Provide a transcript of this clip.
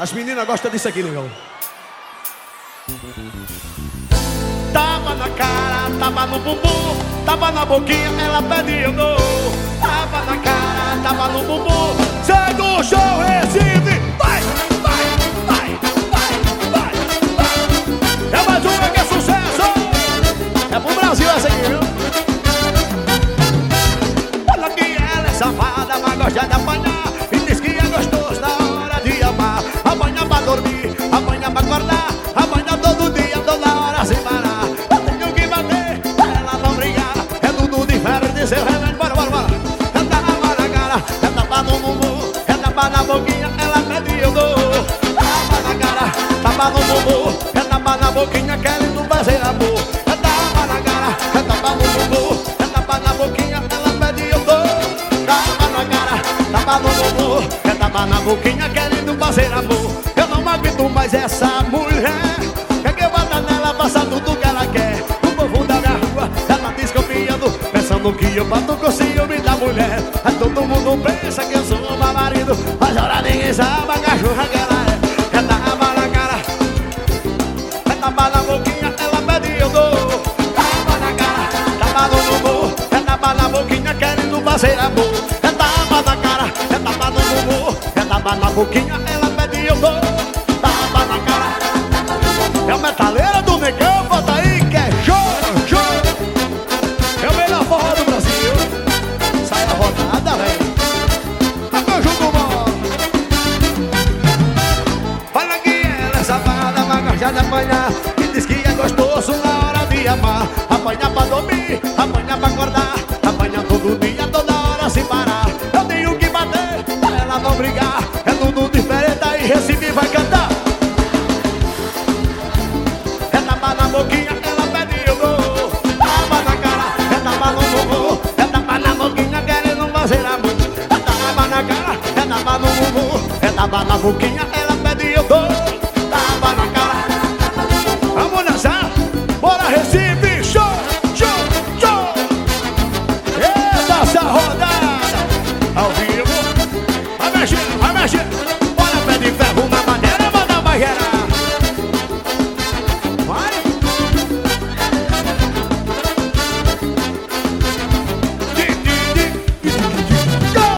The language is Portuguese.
As meninas gostam disso aqui, legal. Tava na cara, tava no bumbum, tava na boquinha, ela pediu no. Tava na cara, tava no bumbum, segue o show Recife, vai, vai, vai, vai, vai, vai. É mais uma que é sucesso, é pro Brasil essa aqui, viu? Olha que ela é safada, mas gosta tapa na boquinha, ela pede eu dou. Tapa na cara, tapa no bumbum, é tapa na boquinha, querendo fazer amor. É tapa na cara, é tapa no bumbum, é tapa na boquinha, ela pede eu dou. Tapa na cara, tapa no bumbum, é tapa na boquinha, querendo fazer amor. Eu não aguento mais essa mulher. Quer que eu bata nela, faça tudo que ela quer. O povo da minha rua, ela desconfiando, pensando que eu bato com ciúme da mulher. Todo mundo pensa que eu sou o marido, mas ora ninguém sabe a cachorra que ela é. É tapa na cara, é tapa na boquinha, ela pede eu dou. Tapa na cara, tapa no bumbum, é tapa na boquinha, querendo fazer amor. É tapa na cara, é tapa no bumbum, é tapa na boquinha, de apanhar. E diz que é gostoso na hora de amar. Apanha pra dormir, apanha pra acordar. Apanha todo dia, toda hora sem parar. Eu tenho que bater, pra ela não brigar. É tudo diferente, aí Recife vai cantar. É tapa na boquinha, ela pede eu dou Tapa na cara, é tapa no bumbum. É tapa na boquinha, querendo fazer amor. É tapa na cara, é tapa no bumbum. É tapa na boquinha, ela pede eu you want.